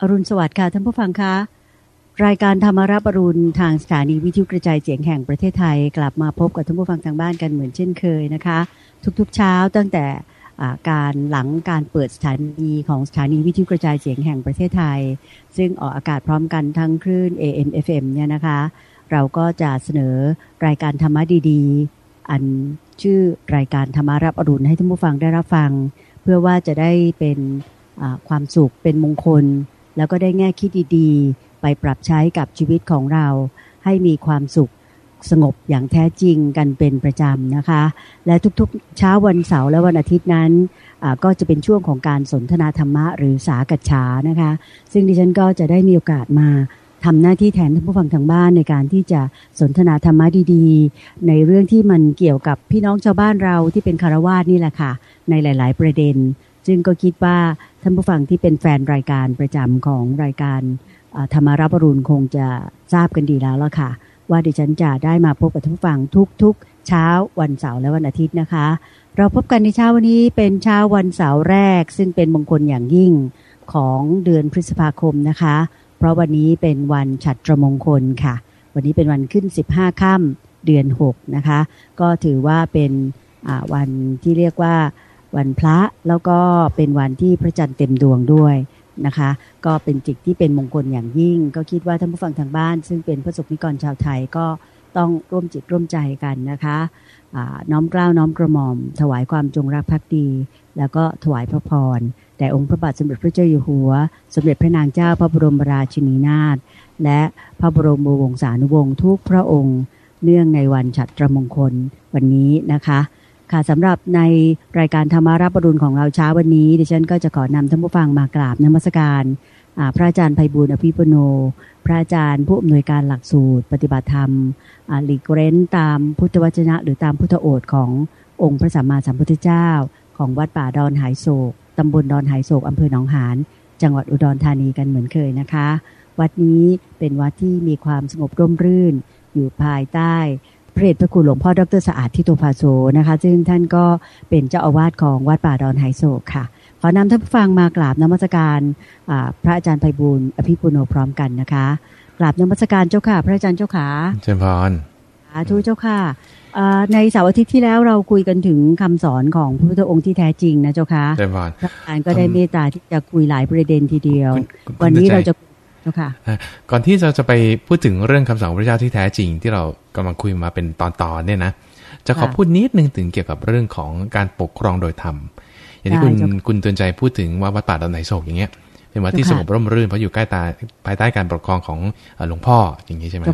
อรุณสวัสดิ์ค่ะท่านผู้ฟังคะรายการธรรมรับอรุณทางสถานีวิทยุกระจายเสียงแห่งประเทศไทย กลับมาพบกับท่านผู้ฟังทางบ้านกันเหมือนเช่นเคยนะคะ ทุกๆเช้าตั้งแต่การหลังการเปิดสถานีของสถานีวิทยุกระจายเสียงแห่งประเทศไทย ซึ่งออกอากาศพร้อมกันทั้งคลื่น AM FM เนี่ยนะคะ เราก็จะเสนอรายการธรรมะดีๆ อันชื่อรายการธรรมารับอรุณให้ท่านผู้ฟังได้รับฟัง เพื่อว่าจะได้เป็นความสุขเป็นมงคล แล้วก็ได้แง่คิดดีๆ ไปปรับใช้กับชีวิตของเรา ให้มีความสุขสงบอย่างแท้จริงกันเป็นประจำนะคะ และทุกๆเช้าวันเสาร์และวันอาทิตย์นั้นก็จะเป็นช่วงของการสนทนาธรรมะหรือสากัจฉานะคะ ซึ่งดิฉันก็จะได้มีโอกาสมาทำหน้าที่แทนท่านผู้ฟังทางบ้านในการที่จะสนทนาธรรมะดีๆ ในเรื่องที่มันเกี่ยวกับพี่น้องชาวบ้านเราที่เป็นคารวาสนี่แหละค่ะ ในหลาย ๆ ประเด็น ซึ่งก็คิดว่าท่านผู้ฟังที่เป็นแฟนรายการประจำของรายการธรรมารับรุณคงจะทราบกันดีแล้วล่ะค่ะ ว่าดิฉันจะได้มาพบกับท่านผู้ฟังทุกๆ เช้าวันเสาร์และวันอาทิตย์นะคะ เราพบกันในเช้าวันนี้เป็นเช้าวันเสาร์แรก ซึ่งเป็นมงคลอย่างยิ่งของเดือนพฤษภาคมนะคะ เพราะวันนี้เป็นวันฉัตรมงคลค่ะ วันนี้เป็นวันขึ้น 15 ค่ำเดือน 6 นะคะ ก็ถือว่าเป็นวันที่เรียกว่า วันพระแล้วก็เป็นวันที่พระจันทร์เต็มดวงด้วยนะคะ ก็เป็นจิตที่เป็นมงคลอย่างยิ่ง ก็คิดว่าท่านผู้ฟังทางบ้าน ซึ่งเป็นพระสกนิกรชาวไทยก็ต้องร่วมจิตร่วมใจกันนะคะน้อมกล้าวน้อมกระหม่อม ถวายความจงรักภักดี แล้วก็ถวายพระพรแต่องค์พระบาทสมเด็จพระเจ้าอยู่หัว สมเด็จพระนางเจ้าพระบรมราชินีนาถและพระบรมวงศานุวงศ์ทุกพระองค์ เนื่องในวันฉัตรมงคลวันนี้นะคะ ค่ะสำหรับในรายการธรรมารับปรุณของเราเช้าวันนี้ดิฉันก็จะขอนำท่านผู้ฟังมากราบนมัสการพระอาจารย์ไพบูลอภิปุโน พระอาจารย์ผู้อำนวยการหลักสูตร ปฏิบัติธรรมหลีกเร้นตามพุทธวจนะ หรือตามพุทธโอษขององค์พระสัมมาสัมพุทธเจ้า ของวัดป่าดอนหายโศกตำบลดอนหายโศกอำเภอหนองหานจังหวัดอุดรธานีกันเหมือนเคยนะคะ วัดนี้เป็นวัดที่มีความสงบร่มรื่น อยู่ภายใต้ ระเดชพระคุณหลวงพ่อดรสะอาดทิโตภาโซนะคะ ซึ่งท่านก็เป็นเจ้าอาวาสของวัดป่าดอนหายโศกค่ะ ขอนำท่านผู้ฟังมากราบนมัสการพระอาจารย์ไพบูลอภิปุโนพร้อมกันนะคะกราบนมัสการเจ้าค่ะ พระอาจารย์เจ้าขาเชิญพรสาธุเจ้าค่ะในเสาร์อาทิตย์ที่แล้วเราคุยกันถึงคำสอนของพระพุทธองค์ที่แท้จริงนะเจ้าค่ะพระอาจารย์ก็ได้เมตตาที่จะคุยหลายประเด็นทีเดียว วันนี้เราจะเจ้าค่ะ ก่อนที่เราจะไปพูดถึงเรื่องคำสอนพระเจ้าที่แท้จริง ที่เรากำลังคุยมาเป็นตอนๆเนี่ยนะจะขอพูดนิดนึงถึงเกี่ยวกับเรื่องของการปกครองโดยธรรมอย่างที่คุณคุณเตือนใจพูดถึงว่าวัดป่าดอนไหนโศกอย่างเงี้ยเป็นวัดที่สงบร่มรื่นเพราะอยู่ใกล้ตาภายใต้การปกครองของหลวงพ่ออย่างนี้ใช่ไหม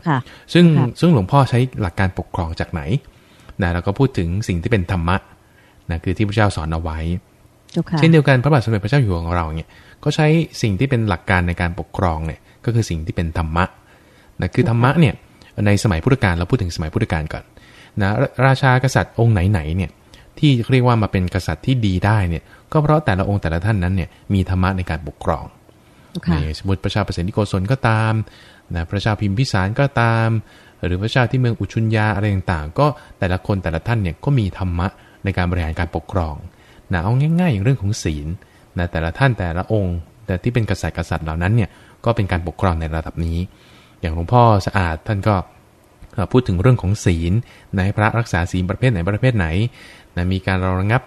ซึ่งซึ่งหลวงพ่อใช้หลักการปกครองจากไหนนะแล้วก็พูดถึงสิ่งที่เป็นธรรมะนะคือที่พระเจ้าสอนเอาไว้ เช่นเดียวกันพระบาทสมเด็จพระเจ้าอยู่หัวของเราเนี่ย ก็ใช้สิ่งที่เป็นหลักการในการปกครองเนี่ยก็คือสิ่งที่เป็นธรรมะนะคือธรรมะเนี่ยในสมัยพุทธกาลเราพูดถึงสมัยพุทธกาลก่อนนะราชากษัตริย์องค์ไหนๆเนี่ยที่เรียกว่ามาเป็นกษัตริย์ที่ดีได้เนี่ยก็เพราะแต่ละองค์แต่ละท่านนั้นเนี่ยมีธรรมะในการปกครองสมมติประชาประสิทธิโกศลก็ตามนะพระชาพิมพิสารก็ตาม หรือพระชาที่เมืองอุชุนยาอะไรต่างๆ ก็แต่ละคนแต่ละท่านเนี่ยก็มีธรรมะในการบริหารการปกครองนะเอาง่ายๆอย่างเรื่องของศีล นะแต่ละท่านแต่ละองค์ แต่ที่เป็นกษัตริย์กษัตริย์เหล่านั้นเนี่ยก็เป็นการปกครองในระดับนี้ อย่างหลวงพ่อสะอาดท่านก็พูดถึงเรื่องของศีลในพระรักษาศีลประเภทไหนประเภทไหนนะมีการระงับ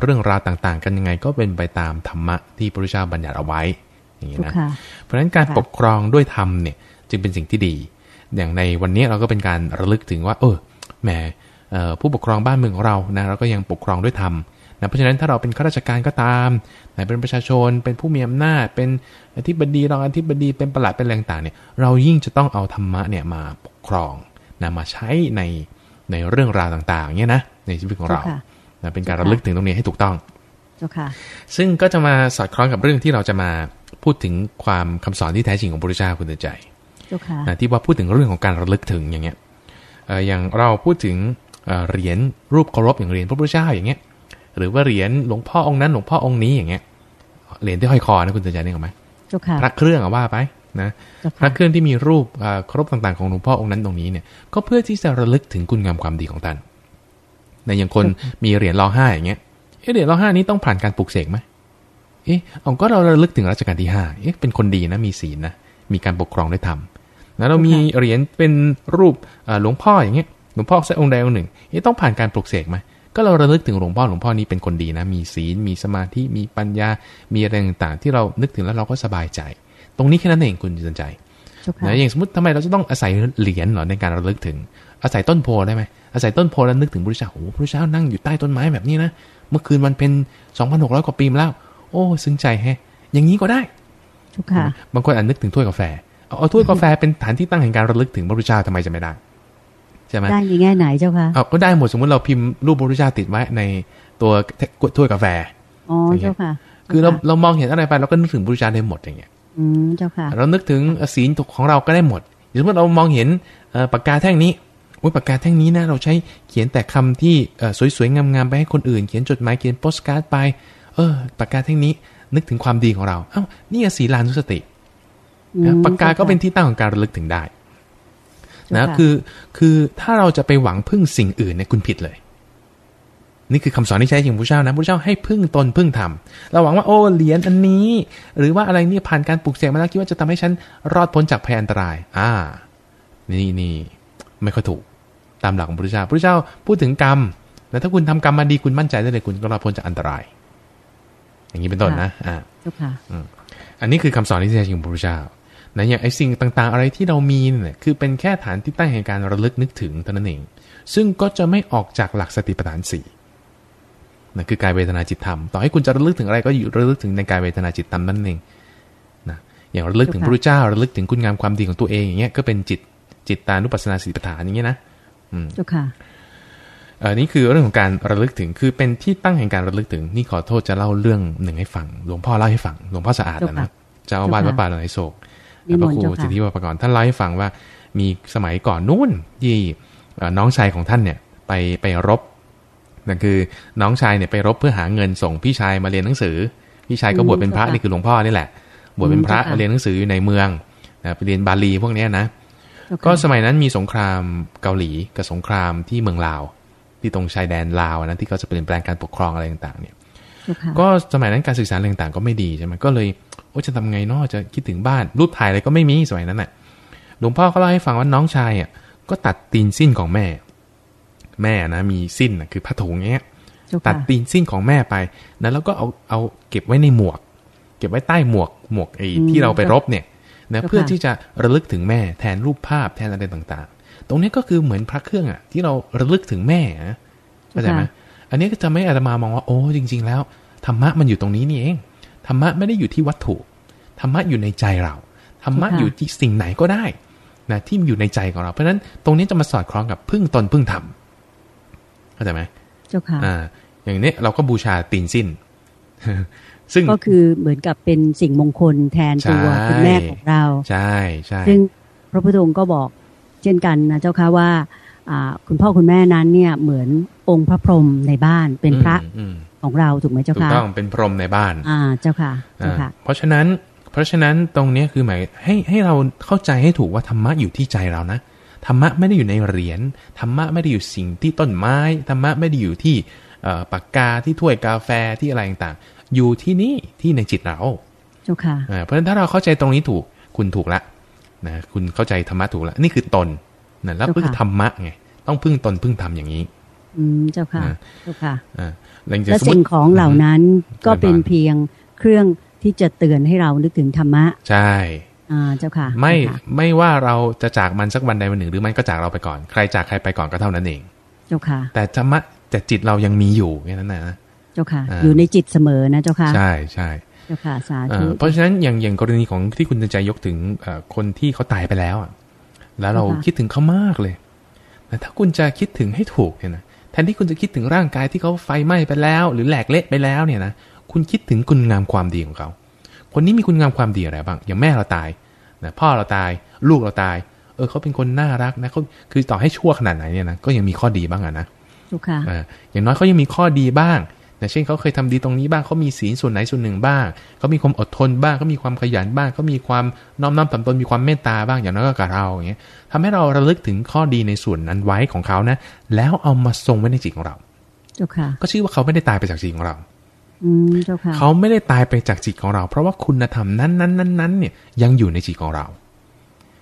เรื่องราวต่างๆ กันยังไงก็เป็นไปตามธรรมะที่พระพุทธเจ้าบัญญัติเอาไว้อย่างนี้นะเพราะฉะนั้นการปกครองด้วยธรรมเนี่ยจึงเป็นสิ่งที่ดี อย่างในวันนี้เราก็เป็นการระลึกถึงว่า เออแหมผู้ปกครองบ้านเมืองของเรานะเราก็ยังปกครองด้วยธรรม นะเพราะฉะนั้นถ้าเราเป็นข้าราชการก็ตามนะเป็นประชาชนเป็นผู้มีอำนาจ เป็นอธิบดีรองอธิบดีเป็นประหลัดเป็นแรงต่างเนี่ยเรายิ่งจะต้องเอาธรรมะเนี่ยมาปกครองนะมาใช้ในในเรื่องราวต่างๆเนี่ยนะในชีวิตของเรานะเป็นการระลึกถึงตรงนี้ให้ถูกต้องซึ่งก็จะมาสอดคล้องกับเรื่องที่เราจะมาพูดถึงความคำสอนที่แท้จริงของพระพุทธเจ้าคุณเตือนใจนะที่ว่าพูดถึงเรื่องของการระลึกถึงอย่างเงี้ยอย่างเราพูดถึงเหรียญรูปเคารพอย่างเหรียญพระพุทธเจ้าอย่างเงี้ย หรือว่าเหรียญหลวงพ่อองค์นั้นหลวงพ่อองค์นี้อย่างเงี้ยเหรียญที่ห้อยคอนะคุณเตือนใจนี่หรอไหมพระเครื่องอะว่าไปนะพระเครื่องที่มีรูปครบต่างๆของหลวงพ่อองค์นั้นตรงนี้เนี่ยก็เพื่อที่จะระลึกถึงคุณงามความดีของท่านในอย่างคนมีเหรียญรอห้าอย่างเงี้ยเหรียญรอห้านี้ต้องผ่านการปลุกเสกไหมเอ๊ะเอาก็เราระลึกถึงรัชกาลที่ห้าเอ๊ะเป็นคนดีนะมีศีลนะมีการปกครองด้วยธรรมแล้วเรามีเหรียญเป็นรูปหลวงพ่ออย่างเงี้ยหลวงพ่อสักองค์ใดองค์หนึ่งเอ๊ะต้องผ่านการปลุกเสกไหม ก็เราระลึกถึงหลวงพ่อหลวงพ่อนี้เป็นคนดีนะ มีศีล มีสมาธิ มีปัญญา มีอะไรต่างๆ ที่เรานึกถึงแล้วเราก็สบายใจ ตรงนี้แค่นั้นเองคุณสนใจนะอย่างสมมติทำไมเราจะต้องอาศัยเหรียญหรอในการระลึกถึง อาศัยต้นโพได้ไหมอาศัยต้นโพแล้วนึกถึงพระเจ้าโอ้พระเจ้านั่งอยู่ใต้ต้นไม้แบบนี้นะเมื่อคืนวันเป็นสองพันหกร้อยกว่าปีมาแล้ว โอ้ซึ้งใจแฮะ อย่างนี้ก็ได้บางคนอ่านนึกถึงถ้วยกาแฟ เอาถ้วยกาแฟเป็นฐานที่ตั้งแห่งการระลึกถึงพระพุทธเจ้าทำไมจะไม่ได้ ใช่ไหมได้ยังไงไหนเจ้าค่ะเอาก็ได้หมดสมมติเราพิมพ์รูปพระพุทธเจ้าติดไว้ในตัวถ้วยกาแฟอ๋อเจ้าค่ะ คือเราเรามองเห็นอะไรไปเราก็นึกถึงพระพุทธเจ้าได้หมดอย่างเงี้ยอืมเจ้าค่ะ เรานึกถึงศีลของเราก็ได้หมดสมมติเรามองเห็นปากกาแท่งนี้อุ้ยปากกาแท่งนี้นะเราใช้เขียนแต่คำที่สวยๆงามๆไปให้คนอื่น เขียนจดหมายเขียนโปสการ์ดไป เออปากกาแท่งนี้นึกถึงความดีของเรา เอ้านี่สีลานุสติปากกาก็เป็นที่ตั้งของการระลึกถึงได้ นะคือคือถ้าเราจะไปหวังพึ่งสิ่งอื่นเนี่ยคุณผิดเลย นี่คือคำสอนที่ใช้จริงพระเจ้านะพระเจ้าให้พึ่งตนพึ่งธรรมเราหวังว่าโอ้เหรียญอันนี้ หรือว่าอะไรนี่ผ่านการปลูกเสกมาแล้วคิดว่าจะทำให้ฉันรอดพ้นจากภัยอันตราย อ่า นี่นี่ไม่ค่อยถูกตามหลักของพระพุทธเจ้าพระพุทธเจ้าพูดถึงกรรมแล้วถ้าคุณทำกรรมมาดีคุณมั่นใจได้เลยคุณก็รอดพ้นจากอันตราย อย่างนี้เป็นต้นนะอ่าอันนี้คือคำสอนที่แท้จริงของพระพุทธเจ้า นะอย่างไอ้สิ่งต่างๆ อะไรที่เรามีเนี่ยคือเป็นแค่ฐานที่ตั้งแห่งการระลึกนึกถึงเท่านั้นเอง ซึ่งก็จะไม่ออกจากหลักสติปัฏฐานสี่นะคือกายเวทนาจิตธรรม ต่อให้คุณจะระลึกถึงอะไรก็อยู่ระลึกถึงในกายเวทนาจิตธรรมนั่นเองนะอย่างระลึกถึงพระพุทธเจ้าระลึกถึงคุณงามความดีของตัวเองอย่างเงี้ยก็เป็นจิตจิตตานุปัสสนาสติปัฏฐานอย่างเงี้ยนะเจ้าค่ะอันนี้คือเรื่องของการระลึกถึงคือเป็นที่ตั้งแห่งการระลึกถึง นี่ขอโทษจะเล่าเรื่องหนึ่งให้ฟัง หลวงพ่อเล่าให้ฟัง หลวงพ่อสะอาดนะเจ้าอาวาสวัดป่าหลายโศก พระครูสิทธิวัปกรท่านเล่าให้ฟังว่ามีสมัยก่อนนู้นที่น้องชายของท่านเนี่ยไปไปรบนั่นคือน้องชายเนี่ยไปรบเพื่อหาเงินส่งพี่ชายมาเรียนหนังสือ พี่ชายก็บวชเป็นพระนี่คือหลวงพ่อนี่แหละ บวชเป็นพระเรียนหนังสืออยู่ในเมืองไปเรียนบาลีพวกนี้นะ ก็สมัยนั้นมีสงครามเกาหลีกับสงครามที่เมืองลาว ที่ตรงชายแดนลาวนะที่เขาจะเปลี่ยนแปลงการปกครองอะไรต่างๆเนี่ย ก็สมัยนั้นการศึกษาต่างๆก็ไม่ดีใช่ไหมก็เลยโอ้จะทำไงเนาะจะคิดถึงบ้านรูปถ่ายอะไรก็ไม่มีสมัยนั้นแหละหลวงพ่อก็เล่าให้ฟังว่าน้องชายอะก็ตัดตีนสิ้นของแม่ แม่นะมีสิ้นคือผ้าถุงเงี้ยตัดตีนสิ้นของแม่ไปนะแล้วก็เอาเอาเก็บไว้ในหมวก เก็บไว้ใต้หมวกหมวกไอ้ที่เราไปรบเนี่ยนะเพื่อที่จะระลึกถึงแม่แทนรูปภาพแทนอะไรต่างๆ ตรงนี้ก็คือเหมือนพระเครื่องอะ ที่เราระลึกถึงแม่เข้าใจไหม อันนี้ก็จะไม่อาตมามองว่าโอ้จริง ๆ แล้วธรรมะมันอยู่ตรงนี้นี่เองธรรมะไม่ได้อยู่ที่วัตถุธรรมะอยู่ในใจเราธรรมะอยู่ที่สิ่งไหนก็ได้นะที่อยู่ในใจของเรา เพราะฉะนั้นตรงนี้จะมาสอดคล้องกับพึ่งตนพึ่งธรรมเข้าใจไหมเจ้าค่ะอ่าอย่างนี้เราก็บูชาตีนสิ้น ซึ่งก็คือเหมือนกับเป็นสิ่งมงคลแทนตัวคุณแม่ของเรา ใช่ใช่ซึ่งพระพุทธองค์ก็บอกเช่นกันนะเจ้าค่ะว่า คุณพ่อคุณแม่นั้นเนี่ยเหมือนองค์พระพรหมในบ้านเป็นพระของเราถูกไหมเจ้าค่ะถูกต้องเป็นพรหมในบ้าน อ่าเจ้าค่ะเจ้าค่ะ เพราะฉะนั้น เพราะฉะนั้นตรงนี้คือหมายให้ให้เราเข้าใจให้ถูกว่าธรรมะอยู่ที่ใจเรานะธรรมะไม่ได้อยู่ในเหรียญธรรมะไม่ได้อยู่สิ่งที่ต้นไม้ธรรมะไม่ได้อยู่ที่ปากกาที่ถ้วยกาแฟที่อะไรต่างๆอยู่ที่นี่ที่ในจิตเราเจ้าค่ะเพราะฉะนั้นถ้าเราเข้าใจตรงนี้ถูกคุณถูกละนะคุณเข้าใจธรรมะถูกละนี่คือตน นะแล้วพึ่งธรรมะไงต้องพึ่งตนพึ่งธรรมอย่างนี้ อืมเจ้าค่ะเจ้าค่ะและสิ่งของเหล่านั้นก็เป็นเพียงเครื่องที่จะเตือนให้เรานึกถึงธรรมะ ใช่อ่าเจ้าค่ะ ไม่ไม่ว่าเราจะจากมันสักวันใดวันหนึ่ง หรือมันก็จากเราไปก่อน ใครจากใครไปก่อนก็เท่านั้นเอง เจ้าค่ะ แต่ธรรมะแต่จิตเรายังมีอยู่แค่นั้นนะเจ้าค่ะ อยู่ในจิตเสมอนะเจ้าค่ะ ใช่ใช่เจ้าค่ะสาธุเพราะฉะนั้นอย่างอย่างกรณีของที่คุณใจยกถึงคนที่เขาตายไปแล้ว แล้วเราคิดถึงเขามากเลยแต่ถ้าคุณจะคิดถึงให้ถูกเนี่ยนะแทนที่คุณจะคิดถึงร่างกายที่เขาไฟไหม้ไปแล้ว หรือแหลกเละไปแล้วเนี่ยนะคุณคิดถึงคุณงามความดีของเขาคนนี้มีคุณงามความดีอะไรบ้าง อย่างแม่เราตายนะพ่อเราตาย ลูกเราตาย เออเขาเป็นคนน่ารักนะเขาคือต่อให้ชั่วขนาดไหนเนี่ยนะก็ยังมีข้อดีบ้างอะนะอย่างน้อยเขายังมีข้อดีบ้าง นะเช่นเขาเคยทำดีตรงนี้บ้างเขามีศีลส่วนไหนส่วนหนึ่งบ้างเขามีความอดทนบ้างเขามีความขยันบ้างเขามีความน้อมน้อมถ่อมตนมีความเมตตาบ้างอย่างน้อยก็กับเราอย่างเงี้ยทำให้เราระลึกถึงข้อดีในส่วนนั้นไว้ของเขานะ แล้วเอามาทรงไว้ในจิตของเราก็ชื่อว่าเขาไม่ได้ตายไปจากจิตของเราอืมเจ้าค่ะเขาไม่ได้ตายไปจากจิตของเรา เพราะว่าคุณธรรมนั้นนั้นนั้นนั้นเนี่ยยังอยู่ในจิตของเรา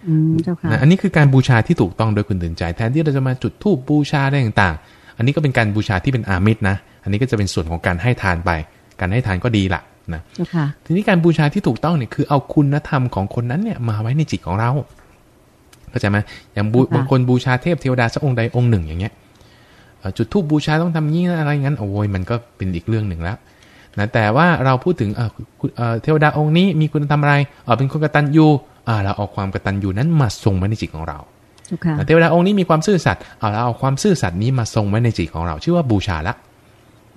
อืมเจ้าค่ะนะอันนี้คือการบูชาที่ถูกต้องโดยคุณตื่นใจ แทนที่เราจะมาจุดธูปบูชาอะไรต่างๆ อันนี้ก็เป็นการบูชาที่เป็นอามิตรนะ อันนี้ก็จะเป็นส่วนของการให้ทานไป การให้ทานก็ดีละนะเจ้าค่ะทีนี้การบูชาที่ถูกต้องเนี่ยคือเอาคุณธรรมของคนนั้นเนี่ยมาไว้ในจิตของเราเข้าใจไหมอย่างบูค่ะบางคนบูชาเทพเทวดาสักองค์ใดองค์หนึ่งอย่างเงี้ยเอ่อจุดธูปบูชาต้องทำงี้นะอะไรงั้นโอ้ยมันก็เป็นอีกเรื่องหนึ่งแล้วนะแต่ว่าเราพูดถึงเอ่อคุณเอ่อเทวดาองค์นี้มีคุณธรรมอะไรเออเป็นคนกตัญญูอ่าเราเอาความกตัญญูนั้นมาทรงไว้ในจิตของเรา เจ้าค่ะเทวดาองค์นี้มีความซื่อสัตย์เอาเราเอาความซื่อสัตย์นี้มาทรงไว้ในจิตของเรา ชื่อว่าบูชาละ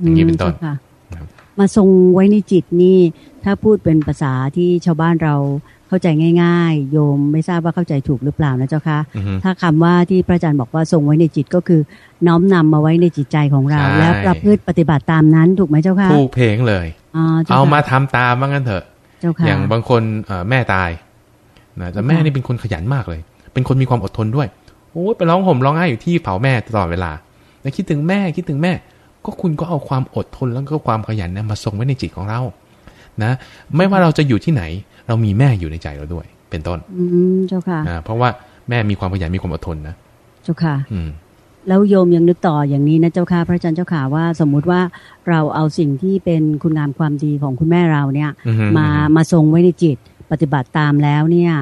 อย่างนี้เป็นต้นมจ้าค่ะครับมาทรงไว้ในจิตนี่ ถ้าพูดเป็นภาษาที่ชาวบ้านเราเข้าใจง่าย ๆ โยมไม่ทราบว่าเข้าใจถูกหรือเปล่านะเจ้าค่ะอือฮึถ้าคำว่าที่พระอาจารย์บอกว่าทรงไว้ในจิตก็คือ น้อมนำมาไว้ในจิตใจของเราใช่แล้วประพฤติปฏิบัติตามนั้นถูกไหมเจ้าค่ะถูกเพลงเลยอ๋อจ้เอาค่ะมาทำตามว่างั้นเถอะเจ้าค่ะอย่างบางคนเอ่อแม่ตายนะแต่แม่ค่ะนี่เป็นคนขยันมากเลย เป็นคนมีความอดทนด้วย โอ้ยไปร้องห่มร้องไห้อยู่ที่เผาแม่ตลอดเวลาแล้วคิดถึงแม่คิดถึงแม่ ก็คุณก็เอาความอดทนแล้วก็ความขยันเนี่ยมาส่งไว้ในจิตของเรา นะ ไม่ว่าเราจะอยู่ที่ไหน เรามีแม่อยู่ในใจเราด้วย เป็นต้น อืมเจ้าค่ะนะเพราะว่าแม่มีความขยันมีความอดทนนะ เจ้าค่ะ อืมแล้วโยมยังนึกต่ออย่างนี้นะเจ้าค่ะพระอาจารย์เจ้าค่ะว่าสมมุติว่าเราเอาสิ่งที่เป็นคุณงามความดีของคุณแม่เราเนี่ยอือฮึมาอือฮึมาทรงไว้ในจิตปฏิบัติตามแล้วเนี่ย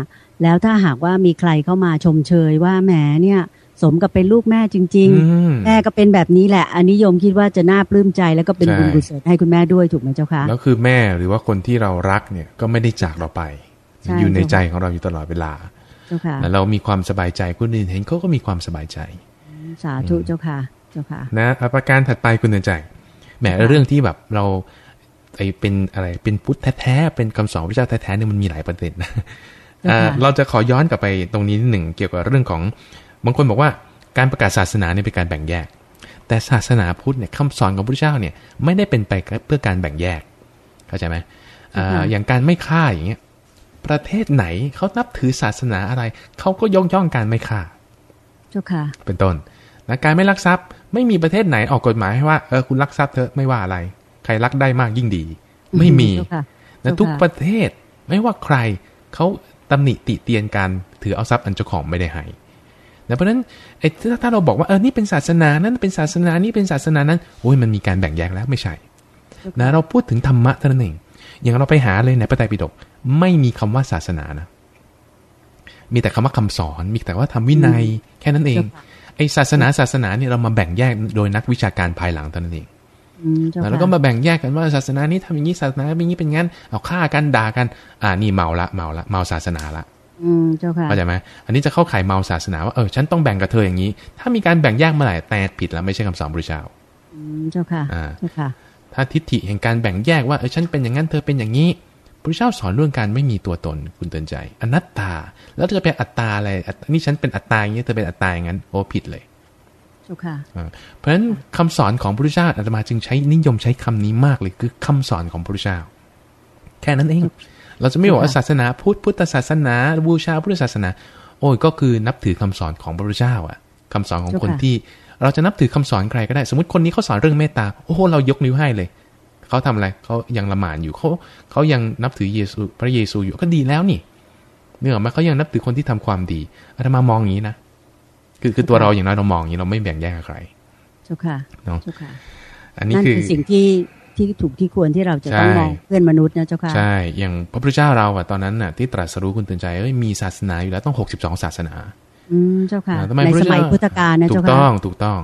แล้วถ้าหากว่ามีใครเข้ามาชมเชยว่าแหมเนี่ยสมกับเป็นลูกแม่จริงอืมๆแม่ก็เป็นแบบนี้แหละ อันนี้โยมคิดว่าจะน่าปลื้มใจแล้วก็เป็นใช่บุญกุศลให้คุณแม่ด้วยถูกไหมเจ้าค่ะแล้วคือแม่หรือว่าคนที่เรารักเนี่ยก็ไม่ได้จากเราไปใช่อยู่ในใจของเราอยู่ตลอดเวลาเจ้าค่ะแล้วเรามีความสบายใจคนอื่นเห็นเขาก็มีความสบายใจ สาธุเจ้าค่ะ เจ้าค่ะ นะอะประการถัดไปคุณเตือนใจแหมค่ะเรื่องที่แบบเราไอเป็นอะไรเป็นพุทธแท้ๆเป็นคำสอนพระเจ้าแท้ๆเนี่ยมันมีหลายประเด็นนะอ่า เราจะขอย้อนกลับไปตรงนี้นิดหนึ่งเกี่ยวกับเรื่องของบางคนบอกว่าการประกาศศาสนาเนี่ยเป็นการแบ่งแยก แต่ศาสนาพุทธเนี่ยคำสอนของพระเจ้าเนี่ยไม่ได้เป็นไปเพื่อการแบ่งแยกเข้าใจไหมอ่าค่ะอย่างการไม่ฆ่าอย่างเงี้ยประเทศไหนเขานับถือศาสนาอะไรเขาก็ยกย่องการไม่ฆ่าเจ้าค่ะ เป็นต้นนะการไม่ลักทรัพย์ไม่มีประเทศไหนออกกฎหมายให้ว่าเออคุณลักทรัพย์เถอะไม่ว่าอะไร ใครลักได้มากยิ่งดี ไม่มีเจ้าค่ะนะเจ้าค่ะทุกประเทศไม่ว่าใครเขา ตำหนิติเตียนการถือเอาทรัพย์อันเจ้าของไม่ได้ให้นะเพราะฉะนั้นไอ้ถ้าถ้าเราบอกว่าเออนี่เป็นศาสนานั้นเป็นศาสนานี่เป็นศาสนานั้นโอ้ยมันมีการแบ่งแยกแล้วไม่ใช่นะเราพูดถึงธรรมะเท่านั้นเองอย่างเราไปหาเลยในพระไตรปิฎกไม่มีคำว่าศาสนานะ มีแต่คำว่าคำสอน มีแต่ว่าทำวินัยแค่นั้นเองเจ้าค่ะไอศาสนาศาสนาเนี่ยเรามาแบ่งแยกโดยนักวิชาการภายหลังเท่านั้นเองอืมเจ้าค่ะ แล้วก็มาแบ่งแยกกันว่าศาสนานี้ทำอย่างนี้ศาสนาเป็นอย่างนี้เป็นงั้นเอาฆ่ากันด่ากัน อ่านี่เมาละเมาละเมาศาสนาละอืมเจ้าค่ะเข้าใจไหมอันนี้จะเข้าข่ายเมาศาสนาว่าเออฉันต้องแบ่งกับเธออย่างนี้ ถ้ามีการแบ่งแยกเมื่อไหร่แต่ผิดแล้วไม่ใช่คำสอนพระเจ้าอืมเจ้าค่ะอ่าเจ้าค่ะ ถ้าทิฏฐิแห่งการแบ่งแยกว่าเออฉันเป็นอย่างนั้นเธอเป็นอย่างนี้พระเจ้าสอนเรื่องการไม่มีตัวตนคุณเตือนใจ อนัตตา แล้วจะเป็นอัตตาอะไรอัตนี่ฉันเป็นอัตตาอย่างนี้เธอเป็นอัตตาอย่างนั้นโอ้ผิดเลย เจ้าค่ะอ่าเพราะฉะนั้นคำสอนของพระพุทธเจ้าอาตมาจึงใช้นิยมใช้คำนี้มากเลยคือคำสอนของพระพุทธเจ้าแค่นั้นเอง เราจะไม่บอกว่าศาสนาพุทธพุทธศาสนาบูชาพุทธศาสนา โอ้ยก็คือนับถือคำสอนของพระพุทธเจ้าอะคำสอนของคนเจ้าค่ะที่ เราจะนับถือคำสอนใครก็ได้ สมมติคนนี้เขาสอนเรื่องเมตตาโอ้โหเรายกนิ้วให้เลยเขาทำอะไรเขายังละหมาดอยู่เขาเขายังนับถือเยซูพระเยซูอยู่ก็ดีแล้วนี่เนื่องมาเขายังนับถือคนที่ทำความดีอาตมามองอย่างนี้นะ คือคือตัวเราอย่างน้อยเรามองอย่างนี้เราไม่แบ่งแยกกับใครเจ้าค่ะเนาะเจ้าค่ะ อันนี้นั่นคือคือสิ่งที่ที่ถูกที่ควรที่เราจะต้องใช่มองเพื่อนมนุษย์นะเจ้าค่ะใช่ อย่างพระพุทธเจ้าเราอะตอนนั้นน่ะที่ตรัสรู้คุณตื่นใจเอ้ยมีศาสนาอยู่แล้วต้อง62ศาสนา อืมเจ้าค่ะอ่าทำไมในพระสมัยเจ้าพุทธกาลนะถูเจ้ากค่ะต้องถูกต้อง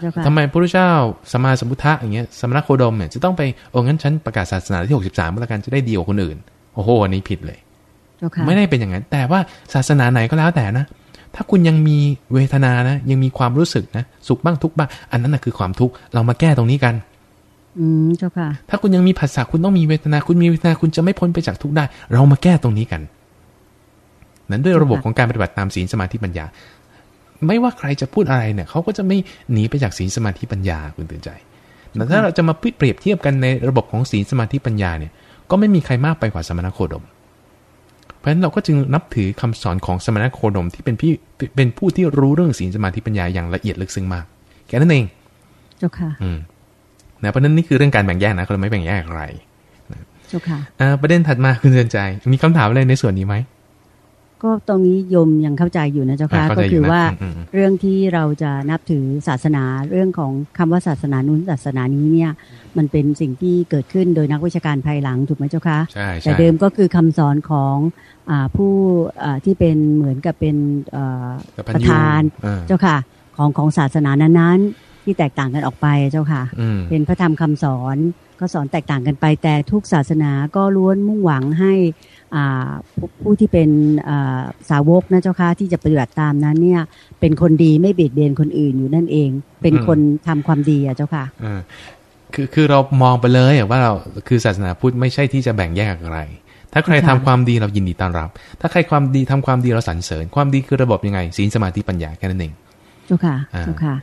เจ้าค่ะทำไมพระพุทธเจ้าสมมาสมพุทธะอย่างเงี้ยสมณโคดมเนี่ยจะต้องไปโอ้งั้นฉันประกาศศาสนาที่63เมื่อกันจะได้ดีกว่าคนอื่น โอ้โหอันนี้ผิดเลยเจ้าค่ะไม่ได้เป็นอย่างนั้น แต่ว่าศาสนาไหนก็แล้วแต่นะ ถ้าคุณยังมีเวทนานะ ยังมีความรู้สึกนะสุขบ้างทุกข์บ้าง อันนั้นนะคือความทุกข์เรามาแก้ตรงนี้กัน อืมเจ้าค่ะ ถ้าคุณยังมีภาษาคุณต้องมีเวทนา คุณมีเวทนาคุณจะไม่พ้นไปจากทุกข์ได้ เรามาแก้ตรงนี้กัน นั้นด้วยระบบของการปฏิบัติตามศีลสมาธิปัญญา ไม่ว่าใครจะพูดอะไรเนี่ยเขาก็จะไม่หนีไปจากศีลสมาธิปัญญาคุณตื่นใจแต่ถ้าเราจะมาเปรียบเทียบกันในระบบของศีลสมาธิปัญญาเนี่ย ก็ไม่มีใครมากไปกว่าสมณโคดมเพ ราะฉะนั้นเราก็จึงนับถือคำสอนของสมณโคดมที่เป็นพี่เป็นผู้ที่รู้เรื่องศีลสมาธิปัญญาอย่างละเอียดลึกซึ้งมากแค่นั้นเองเจ้าค่ะ อืมนะเพราะนั้นนี่คือเรื่องการแบ่งแยกนะเราไม่แบ่งแยกอะไรเจ้าค่ะประเด็นถัดมาคุณเตือนใจ มีคำถามอะไรในส่วนนี้ไหม ก็ตรงนี้โยมยังเข้าใจอยู่นะเจ้าค่ะก็คือว่าเรื่องที่เราจะนับถือศาสนาเรื่องของคำว่าศาสนานู้นศาสนานี้เนี่ย มันเป็นสิ่งที่เกิดขึ้นโดยนักวิชาการภายหลังถูกไหมเจ้าคะใช่แต่เดิมก็คือคำสอนของอผู้ที่เป็นเหมือนกับเป็นประธานเจ้าค่ะของของศาสนานั้นๆ ที่แตกต่างกันออกไปเจ้าค่ะ เป็นพระธรรมคำสอนก็สอนแตกต่างกันไป แต่ทุกศาสนาก็ล้วนมุ่งหวังให้ผู้ที่เป็นสาวกนะเจ้าค่ะที่จะปฏิบัติตามนั้นเนี่ย เป็นคนดีไม่เบียดเบียนคนอื่นอยู่นั่นเอง เป็นคนทำความดีอะเจ้าค่ะคือคือเรามองไปเลยว่าเราคือศาสนาพุทธไม่ใช่ที่จะแบ่งแยกอะไร ถ้าใครทำความดีเรายินดีต้อนรับ ถ้าใครความดีทำความดีเราสรรเสริญ ความดีคือระบบยังไงศีลสมาธิปัญญาแค่นั้นเองเจ้าค่ะเจ้าค่ะ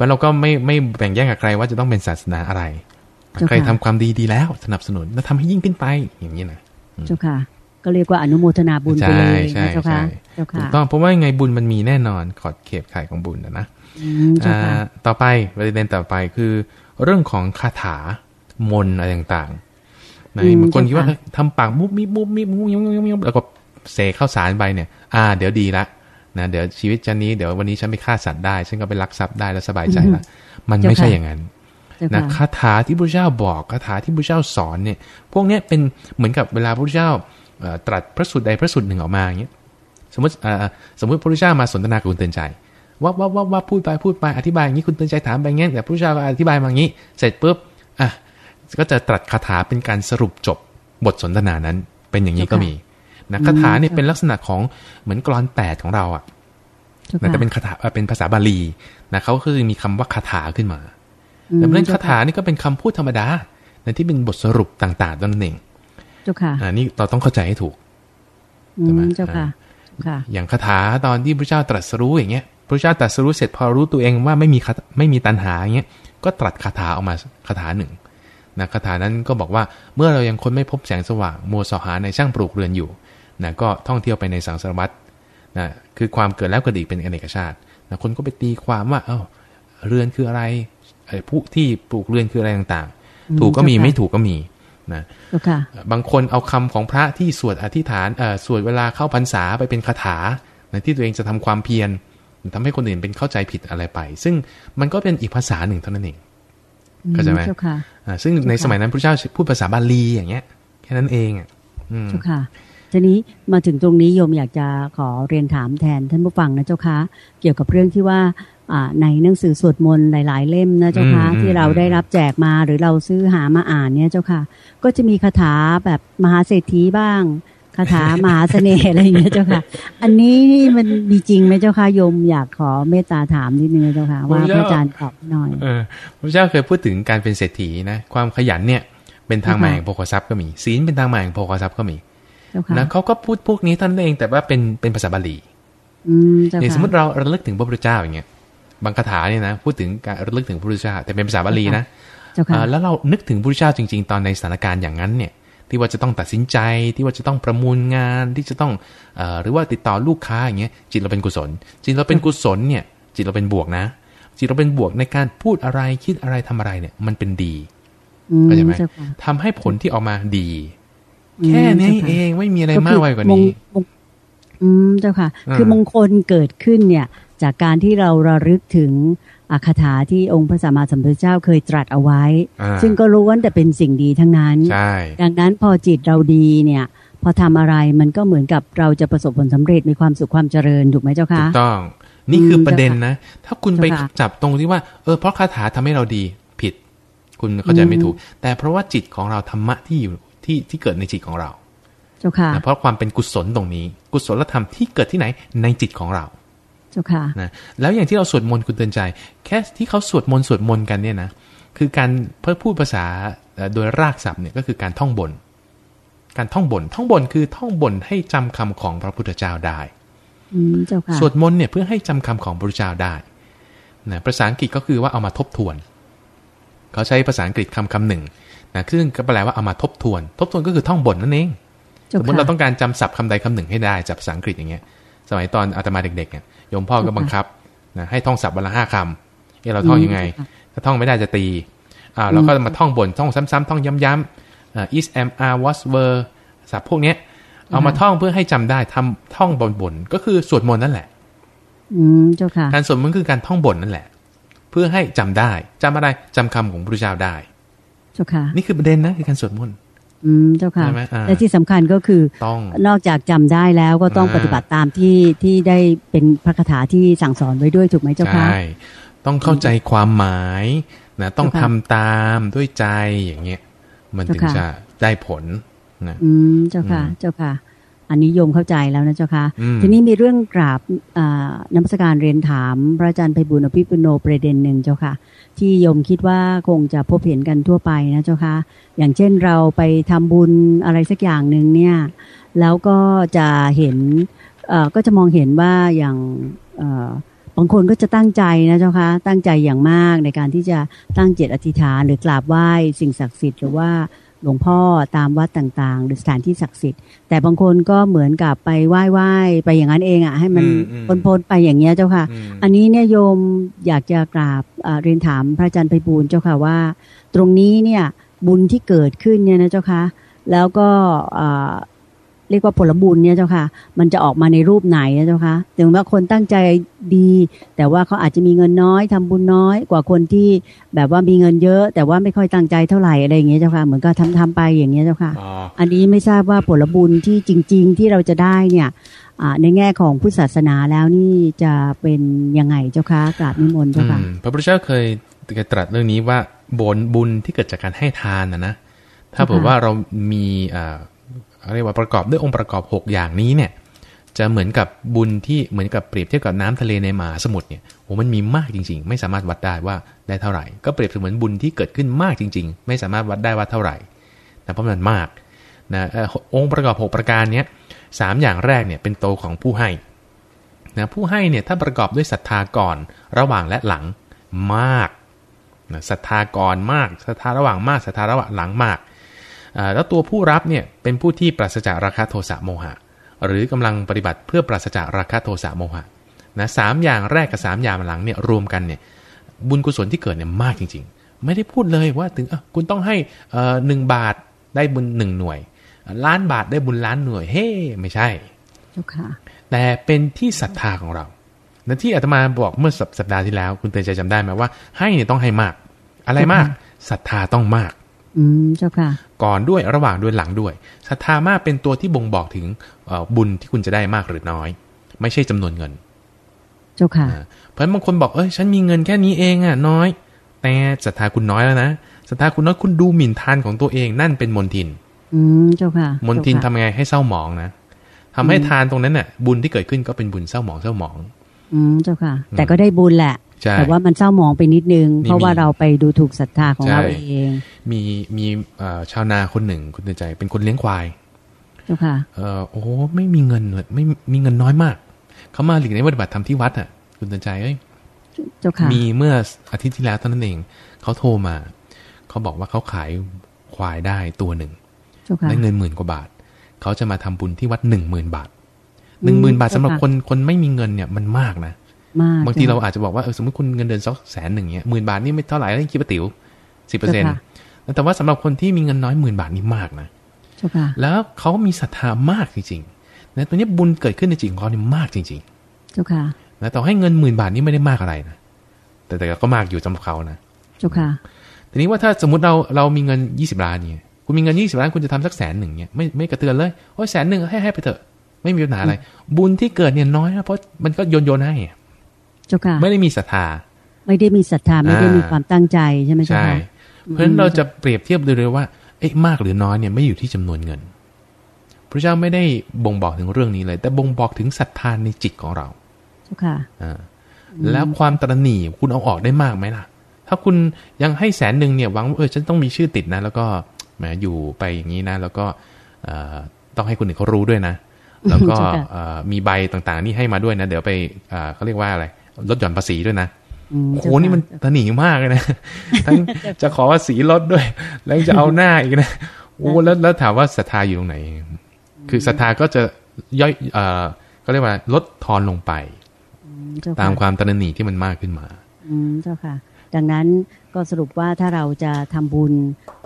เพราะเราก็ไม่ไม่แบ่งแยกกับใครว่าจะต้องเป็นศาสนาอะไร ใครทำความดีดีแล้วสนับสนุนแล้วทาให้ยิ่งขึ้นไปอย่างนี้นะเจ้าค่ะ ก็เรียกว่าอนุโมทนาบุญไปเลยนะเจ้าค่ะถูกต้องเพราะว่าไงบุญมันมีแน่นอนขอดเขตข่ายของบุญนะนะต่อไปประเด็นต่อไปคือ เรื่องของคาถามนอะไรต่างๆในบางคนคิดว่าทำปากมุบมิบมุบมิบมุบมิบมิบแล้วก็เสกข้าวสารไปเนี่ย อ่า เดี๋ยวดีละ นะเดี๋ยวชีวิตฉันนี้เดี๋ยววันนี้ฉันไปฆ่าสัตว์ได้ ฉันก็ไปลักทรัพย์ได้แล้วสบายใจละมันไม่ใช่อย่างนั้นนะคาถาที่พระเจ้าบอกคาถาที่พระเจ้าสอนเนี่ย พวกนี้เป็นเหมือนกับเวลาพระเจ้าตรัสพระสูตรใดพระสูตรหนึ่งออกมาอย่างเงี้ยสมมติสมมติพระพุทธเจ้ามาสนทนากับคุณเตือนใจว่าว่าว่าว่าพูดไปพูดไปอธิบายอย่างนี้คุณเตือนใจถามไปงี้แต่พระพุทธเจ้าก็อธิบายมาอย่างนี้ เสร็จปุ๊บอะก็จะตรัสคาถาเป็นการสรุปจบบทสนทนานั้นเป็นอย่างนี้ก็มี นะคาถาเนี่ยเป็นลักษณะของเหมือนกรอนแปดของเราอะแต่เป็นคาถาเป็นภาษาบาลีนะเขาคือมีคำว่าคาถาขึ้นมาแต่เรื่องคาถานี่ก็เป็นคำพูดธรรมดาในที่เป็นบทสรุปต่างๆนั่นเองเจ้าค่ะอันนี้เราต้องเข้าใจให้ถูกใช่ไหมเจ้าค่ะค่ะอย่างคาถาตอนที่พระเจ้าตรัสรู้อย่างเงี้ยพระเจ้าตรัสรู้เสร็จพอรู้ตัวเองว่าไม่มีไม่มีตัณหาอย่างเงี้ยก็ตรัสคาถาออกมาคาถาหนึ่งนะคาถานั้นก็บอกว่าเมื่อเรายังคนไม่พบแสงสว่างมัวสหาในช่างปลูกเรือนอยู่ นะก็ท่องเที่ยวไปในสังสารวัตรนะคือความเกิดแล้วก็ดีเป็นอเนกชาตินะคนก็ไปตีความว่า เออเรือนคืออะไรไอ้ผู้ที่ปลูกเรือนคืออะไรต่างๆ ถูกก็มีไม่ถูกก็มีนะบางคนเอาคำของพระที่สวดอธิษฐานเอ่อสวดเวลาเข้าพรรษาไปเป็นคาถานะที่ตัวเองจะทำความเพียรทำให้คนอื่นเป็นเข้าใจผิดอะไรไป ซึ่งมันก็เป็นอีกภาษาหนึ่งเท่านั้นเองเข้าใจไหมซึ่งในสมัยนั้นพระเจ้าพูดภาษาบาลีอย่างเงี้ย แค่นั้นเองอะเจ้าค่ะ ทีนี้มาถึงตรงนี้โยมอยากจะขอเรียนถามแทนท่านผู้ฟังนะเจ้าค่ะเกี่ยวกับเรื่องที่ว่าในหนังสือสวดมนต์หลาย ๆ เล่มนะเจ้าค่ะที่เราได้รับแจกมาหรือเราซื้อหามาอ่านเนี่ยเจ้าค่ะ ก็จะมีคาถาแบบมหาเศรษฐีบ้างคาถามหาเสน่ห์อะไรอย่างเงี้ยเจ้าค่ะ อันนี้นี่มันมีจริงไหมเจ้าค่ะโยมอยากขอเมตตาถามนิดนึงเจ้าค่ะว่าพระอาจารย์ตอบหน่อยพระเจ้าเคยพูดถึงการเป็นเศรษฐีนะความขยันเนี่ยเป็นทางมาแห่งโภคทรัพย์ก็มีศีลเป็นทางมาแห่งโภคทรัพย์ก็มี นะเขาก็พูดพวกนี้ท่านเองแต่ว่าเป็นเป็นภาษาบาลีอย่างสมมติเราระลึกถึงพระพุทธเจ้าอย่างเงี้ยบางคาถาเนี่ยนะพูดถึงการระลึกถึงพระพุทธเจ้าแต่เป็นภาษาบาลีนะแล้วเรานึกถึงพระพุทธเจ้าจริง ๆ ตอนในสถานการณ์อย่างนั้นเนี่ยที่ว่าจะต้องตัดสินใจที่ว่าจะต้องประมูลงานที่จะต้องอหรือว่าติดต่อลูกค้าอย่างเงี้ยจิตเราเป็นกุศล จิตเราเป็นกุศลเนี่ยจิตเราเป็นบวกนะ จิตเราเป็นบวกในการพูดอะไรคิดอะไรทำอะไรเนี่ยมันเป็นดีเข้าใจไหมทำให้ผลที่ออกมาดี แค่นี้เองไม่มีอะไรมากไปกว่านี้อืมเจ้าค่ะ คือมงคลเกิดขึ้นเนี่ย จากการที่เราระลึกถึงอาคาถาที่องค์พระสัมมาสัมพุทธเจ้าเคยตรัสเอาไว้ ซึ่งก็ล้วนแต่เป็นสิ่งดีทั้งนั้น ดังนั้นพอจิตเราดีเนี่ย พอทำอะไรมันก็เหมือนกับเราจะประสบผลสำเร็จมีความสุขความเจริญถูกไหมเจ้าคะถูกต้อง นี่คือประเด็นนะ ถ้าคุณไปจับตรงที่ว่าเออเพราะคาถาทำให้เราดีผิด คุณเข้าใจไม่ถูก แต่เพราะว่าจิตของเราธรรมะที่อยู่ ที่ที่เกิดในจิตของเราเจ้าค่ะเพราะความเป็นกุศลตรงนี้ กุศลธรรมที่เกิดที่ไหนในจิตของเราเจ้าค่ะนะแล้วอย่างที่เราสวดมนต์คุณเตือนใจ แค่ที่เขาสวดมนต์สวดมนต์กันเนี่ยนะคือการเพื่อพูดภาษาโดยรากศัพท์เนี่ยก็คือการท่องบน การท่องบนท่องบนคือท่องบนให้จำคำของพระพุทธเจ้าได้สวดมนต์เนี่ยเพื่อให้จำคำของพระพุทธเจ้าได้นะภาษาอังกฤษก็คือว่าเอามาทบทวน เขาใช้ภาษาอังกฤษคำคำหนึ่ง นะซึ่งก็แปลว่าเอามาทบทวน ทบทวนก็คือท่องบนนั่นเอง สมมติเราต้องการจำศัพท์คำใดคำหนึ่งให้ได้จากภาษาอังกฤษอย่างเงี้ย สมัยตอนอาตมาเด็กๆเนี่ยโยมพ่อก็บังคับนะให้ท่องศัพท์วันละห้าคำเอเราท่องยังไง ถ้าท่องไม่ได้จะตีอ่าเราก็มาท่องบนท่องซ้ำๆท่องย้ำๆอ่า is am are was were ศัพท์พวกเนี้ยเอามาท่องเพื่อให้จำได้ทำท่องบนบนก็คือสวดมนต์นั่นแหละ อืมเจ้าค่ะ การสวดมนต์คือการท่องบนนั่นแหละ เพื่อให้จำได้จำอะไรจำคำของพระพุทธเจ้าได้เจ้าค่ะ นี่คือประเด็นนะคือการสวดมนต์อืมเจ้าค่ะใช่ไหมอ่าและที่สำคัญก็คือต้องนอกจากจำได้แล้วก็ต้องอ่าปฏิบัติตามที่ที่ได้เป็นพระคาถาที่สั่งสอนไว้ด้วยถูกไหมเจ้าค่ะใช่ต้องเข้าใจความหมายนะต้องเจ้าค่ะทำตามด้วยใจอย่างเงี้ย มันถึงเจ้าค่ะจะได้ผลนะอืมเจ้าค่ะอืมเจ้าค่ะ อันนี้โยมเข้าใจแล้วนะเจ้าค่ะอืมทีนี้มีเรื่องกราบอ่านมัสการเรียนถาม พระอาจารย์ไพบุญอภิปุโนประเด็นหนึ่งเจ้าค่ะ ที่โยมคิดว่าคงจะพบเห็นกันทั่วไปนะเจ้าค่ะ อย่างเช่นเราไปทำบุญอะไรสักอย่างหนึ่งเนี่ย แล้วก็จะเห็นเอ่อก็จะมองเห็นว่าอย่างเอ่อบางคนก็จะตั้งใจนะเจ้าค่ะตั้งใจอย่างมากในการที่จะตั้งเจตอธิษฐานหรือกราบไหว้สิ่งศักดิ์สิทธิ์หรือว่า หลวงพ่อตามวัดต่าง ๆ หรือสถานที่ศักดิ์สิทธิ์ แต่บางคนก็เหมือนกับไปไหว้ไหว้ไปอย่างนั้นเองอะ ให้มันอืมอืมพ้นๆไปอย่างเงี้ยเจ้าค่ะอืมอันนี้เนี่ยโยมอยากจะกราบเอ่อเรียนถามพระอาจารย์ไพบูลย์เจ้าค่ะว่า ตรงนี้เนี่ยบุญที่เกิดขึ้นเนี่ยนะเจ้าค่ะแล้วก็ เอ่อเรียกว่าผลบุญเนี่ยเจ้าค่ะ มันจะออกมาในรูปไหนนะเจ้าค่ะถึงว่าคนตั้งใจดี แต่ว่าเขาอาจจะมีเงินน้อยทำบุญน้อยกว่าคนที่แบบว่ามีเงินเยอะ แต่ว่าไม่ค่อยตั้งใจเท่าไหร่อะไรอย่างเงี้ยเจ้าค่ะ เหมือนกับทำทำไปอย่างเงี้ยเจ้าค่ะอ๋ออันนี้ไม่ทราบว่าผลบุญที่จริง ๆ ที่เราจะได้เนี่ยอ่าในแง่ของพุทธศาสนาแล้วนี่จะเป็นยังไงเจ้าคะกราบนิมนต์เจ้าค่ะอืมพระพุทธเจ้าเคยตรัสเรื่องนี้ว่าบนบุญที่เกิดจากการให้ทานนะนะถ้าเผื่อว่าเรามีอ่า เรียกว่าประกอบด้วยองค์ประกอบ 6 อย่างนี้เนี่ยจะเหมือนกับบุญที่เหมือนกับเปรียบเทียบกับน้ำทะเลในมหาสมุทรเนี่ยโอ้มันมีมากจริง ๆ ไม่สามารถวัดได้ว่าได้เท่าไหร่ ก็เปรียบเสมือนบุญที่เกิดขึ้นมากจริง ๆ ไม่สามารถวัดได้ว่าเท่าไหร่นะเพราะมันมากนะองค์ประกอบ 6 ประการเนี้ยสามอย่างแรกเนี่ยเป็นโตของผู้ให้นะผู้ให้เนี่ยถ้าประกอบด้วยศรัทธาก่อนระหว่างและหลังมากนะศรัทธาก่อนมากศรัทธาระหว่างมากศรัทธาระหว่างหลังมาก แล้วตัวผู้รับเนี่ยเป็นผู้ที่ปราศจากราคะโทสะโมหะ หรือกำลังปฏิบัติเพื่อปราศจากราคะโทสะโมหะนะสามอย่างแรกกับสามอย่างหลังเนี่ยรวมกันเนี่ยบุญกุศลที่เกิดเนี่ยมากจริง ๆ ไม่ได้พูดเลยว่าถึงเอ้าคุณต้องให้เอ่อหนึ่งบาทได้บุญหนึ่งหน่วย ล้านบาทได้บุญล้านหน่วย เฮ้ไม่ใช่เจ้าค่ะแต่เป็นที่ศรัทธาของเราและที่อาตมาบอกเมื่อสัปสัปดาห์ที่แล้ว คุณเตือนใจจำได้ไหมว่า ให้เนี่ยต้องให้มาก อะไรมากศรัทธาต้องมาก อืมเจ้าค่ะ ก่อนด้วยระหว่างด้วยหลังด้วยศรัทธามากเป็นตัวที่บ่งบอกถึงเอ่อบุญที่คุณจะได้มากหรือน้อย ไม่ใช่จำนวนเงิน เจ้าค่ะอ่าเพราะฉะนั้นบางคนบอกเอ้ยฉันมีเงินแค่นี้เองอะน้อย แต่ศรัทธาคุณน้อยแล้วนะศรัทธาคุณน้อยคุณดูหมิ่นทานของตัวเองนั่นเป็นมนทิน อืมเจ้าค่ะ มนทินเจ้าทำค่ะไงให้เศร้าหมองนะทำให้ทานตรงนั้นน่ะ บุญที่เกิดขึ้นก็เป็นบุญเศร้าหมองเศร้าหมอง อืมเจ้าค่ะ แต่ก็ได้บุญแหละใช่ แต่ว่ามันเศร้าหมองไปนิดนึงนี่เพราะว่ามีเราไปดูถูกศรัทธาของใช่เราเอง มีมีเอ่อชาวนาคนหนึ่งคุณเตือนใจ เป็นคนเลี้ยงควายเจ้าค่ะเออโอ้ไม่มีเงินเลยไม่มีเงินน้อยมาก เขามาหลีกเลี่ยงปฏิบัติธรรมที่วัดอะ คุณเตือนใจเอ้ยเจ้าค่ะมีเมื่ออาทิตย์ที่แล้วเท่านั้นเอง เขาโทรมา เขาบอกว่าเขาขายควายได้ตัวหนึ่งเจ้าค่ะได้เงินหมื่นกว่าบาท เขาจะมาทำบุญที่วัดหนึ่งหมื่นบาทหนึ่งหมื่นบาทสำหรับเจ้าค่ะคนคนไม่มีเงินเนี่ยมันมากนะ มาก บางทีจ้เราอาจจะบอกว่าเออสมมติคุณเงินเดือนสักแสนหนึ่งเนี้ยหมื่นบาทนี่ไม่เท่าไหร่แล้วคิดว่าติ๋วสิบเปอร์เซ็นต์ค่ะแต่ว่าสำหรับคนที่มีเงินน้อยหมื่นบาทนี่มากนะเจ้าค่ะแล้วเขามีศรัทธามากจริงๆนะตัวนี้บุญเกิดขึ้นในจิตของเขาเนี่ยมากจริงเจ้าค่ะๆนะต่อให้เงินหมื่นบาทนี่ไม่ได้มากอะไรนะแต่แต่ก็มากอยู่สำหรับเขานะเจ้าค่ะทีนี้ว่าถ้าสมมติเราเรามีเงินยี่สิบล้านเนี่ยคุณมีเงินยี่สิบล้านคุณจะทำสักแสนหนึ่งเนี่ยไม่ไม่กระเตือนเลยโอ้ยแสนหนึ่งให้ให้ไปเถอะ ไม่มีปัญหาอะไร บุญที่เกิดเนี่ยน้อยนะเพราะมันก็โยนโยนให้ เจ้าค่ะ ไม่ได้มีศรัทธา ไม่ได้มีศรัทธาไม่ได้อ่ามีมีความตั้งใจใช่ไหมเจ้าใช่ค่ะเพราะฉะนั้นเราจะเปรียบเทียบดูเลยว่าเอ๊ะมากหรือน้อยเนี่ยไม่อยู่ที่จำนวนเงิน พระเจ้าไม่ได้บ่งบอกถึงเรื่องนี้เลย แต่บ่งบอกถึงศรัทธาในจิตของเราเจ้าค่ะอ่าแล้วความตระหนี่คุณเอาออกได้มากไหมล่ะ ถ้าคุณยังให้แสนหนึ่งเนี่ยหวังว่าเออฉันต้องมีชื่อติดนะ แล้วก็แหมอยู่ไปอย่างนี้นะ แล้วก็เอ่อต้องให้คนอื่นเขารู้ด้วยนะ แล้วก็เจ้าค่ะเอ่อมีใบต่างๆ นี่ให้มาด้วยนะ เดี๋ยวไปเอ่อเขาเรียกว่าอะไร ลดหย่อนภาษีด้วยนะอืมโอ้โหเจ้าค่ะนี่มันตระหนีมากเลยนะทั้งจะขอภาษีลดด้วย แล้วจะเอาหน้าอีกนะโอ้แล้วแล้วถามว่าศรัทธาอยู่ตรงไหน คือศรัทธาก็จะย่อยเอ่อก็เรียกว่าลดทอนลงไปอืมเจ้าตามค่ะความตระหนี่ที่มันมากขึ้นมา อืมเจ้าค่ะ ดังนั้นก็สรุปว่าถ้าเราจะทำบุญ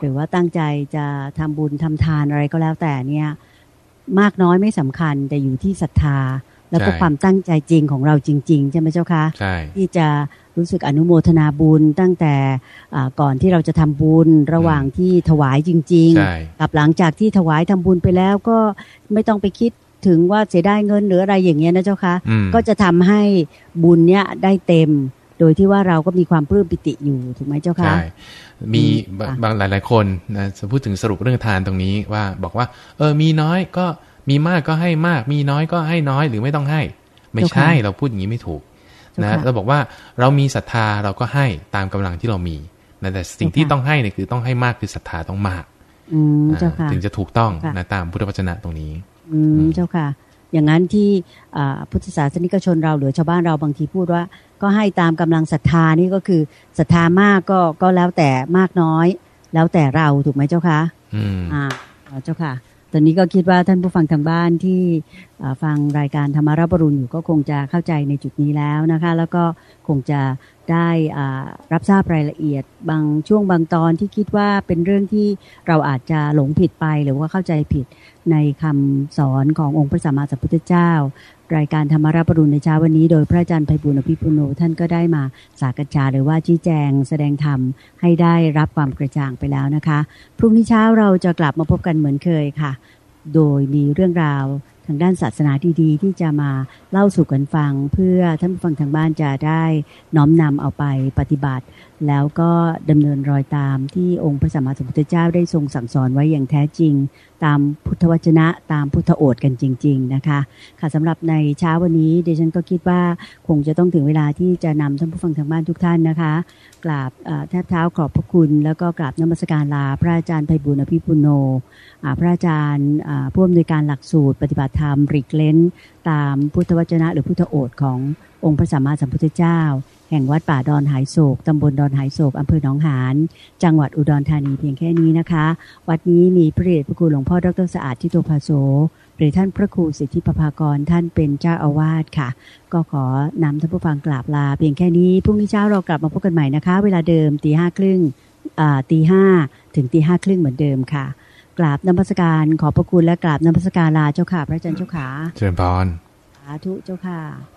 หรือว่าตั้งใจจะทำบุญทำทานอะไรก็แล้วแต่เนี่ย มากน้อยไม่สำคัญแต่อยู่ที่ศรัทธา แล้วก็ความตั้งใจจริงของเราจริง ๆ ใช่ไหมเจ้าคะใช่ที่จะรู้สึกอนุโมทนาบุญตั้งแต่ก่อนที่เราจะทำบุญระหว่างที่ถวายจริง ๆ กับหลังจากที่ถวายทำบุญไปแล้วก็ไม่ต้องไปคิดถึงว่าเสียได้เงินหรืออะไรอย่างเงี้ยนะเจ้าคะก็จะทำให้บุญเนี้ยได้เต็ม โดยที่ว่าเราก็มีความปลื้มปิติอยู่ถูกไหมเจ้าคะใช่มีบางหลาย ๆ คนนะพูดถึงสรุปเรื่องทานตรงนี้ว่าบอกว่า เออมีน้อยก็ มีมากก็ให้มาก มีน้อยก็ให้น้อยหรือไม่ต้องให้ ไม่ใช่เราพูดอย่างนี้ไม่ถูกนะเราบอกว่าเรามีศรัทธาเราก็ให้ตามกำลังที่เรามีนะแต่สิ่งที่ต้องให้เนี่ยคือต้องให้มากคือศรัทธาต้องมากถึงจะถูกต้องนะตามพุทธวจนะตรงนี้ อืมเจ้าค่ะ อย่างนั้นที่พุทธศาสนิกชนเราหรือชาวบ้านเราบางทีพูดว่า ก็ให้ตามกำลังศรัทธานี่ก็คือศรัทธามากก็ก็แล้วแต่มากน้อย แล้วแต่เราถูกไหมเจ้าคะอืมอ่าเจ้าค่ะ ตอนนี้ก็คิดว่าท่านผู้ฟังทางบ้านที่ฟังรายการธรรมารับรุณอยู่ก็คงจะเข้าใจในจุดนี้แล้วนะคะ แล้วก็คงจะได้รับทราบรายละเอียด บางช่วงบางตอนที่คิดว่าเป็นเรื่องที่เราอาจจะหลงผิดไปหรือว่าเข้าใจผิด ในคำสอนขององค์พระสัมมาสัมพุทธเจ้า รายการธรรมาราปรุณในเช้าวันนี้โดยพระอาจารย์ไพบุญอภิปุโนท่านก็ได้มาสากษาหรือว่าชี้แจง แสดงธรรมให้ได้รับความกระจ่างไปแล้วนะคะ พรุ่งนี้เช้าเราจะกลับมาพบกันเหมือนเคยค่ะ โดยมีเรื่องราวทางด้านศาสนาดีๆ ที่จะมาเล่าสู่กันฟัง เพื่อท่านผู้ฟังทางบ้านจะได้น้อมนำเอาไปปฏิบัติ แล้วก็ดำเนินรอยตามที่องค์พระสัมมาสัมพุทธเจ้าได้ทรงสั่งสอนไว้อย่างแท้จริง ตามพุทธวจนะตามพุทธโอษกันจริง ๆนะคะ ค่ะสำหรับในเช้าวันนี้เดิฉันก็คิดว่าคงจะต้องถึงเวลาที่จะนำท่านผู้ฟังทางบ้านทุกท่านนะคะ กราบแทบเท้าขอบพระคุณ แล้วก็กราบนมัสการลา พระอาจารย์ไพบุญอภิปุโนพระอาจารย์ผู้อำนวยการหลักสูตรปฏิบัติธรรมริกเลนตามพุทธวจนะ หรือพุทธโอษของ องค์พระสัมมาสัมพุทธเจ้า แห่งวัดป่าดอนหายโศกตำบลดอนหายโศกอำเภอหนองหานจังหวัดอุดรธานีเพียงแค่นี้นะคะ วัดนี้มีพระเดชพระคุณหลวงพ่อดรสะอาดทิโตภาโสหรือท่านพระครูสิทธิปภากรท่านเป็นเจ้าอาวาสค่ะ ก็ขอนำท่านผู้ฟังกราบลา เพียงแค่นี้พรุ่งนี้เช้าเรากลับมาพบกันใหม่นะคะ เวลาเดิมตีห้าครึ่งตีห้าถึงตีห้าครึ่งเหมือนเดิมค่ะกราบนมัสการขอพระคุณและกราบนมัสการลาเจ้าค่ะ พระอาจารย์เจ้าค่ะเชิญพรสาธุเจ้าค่ะ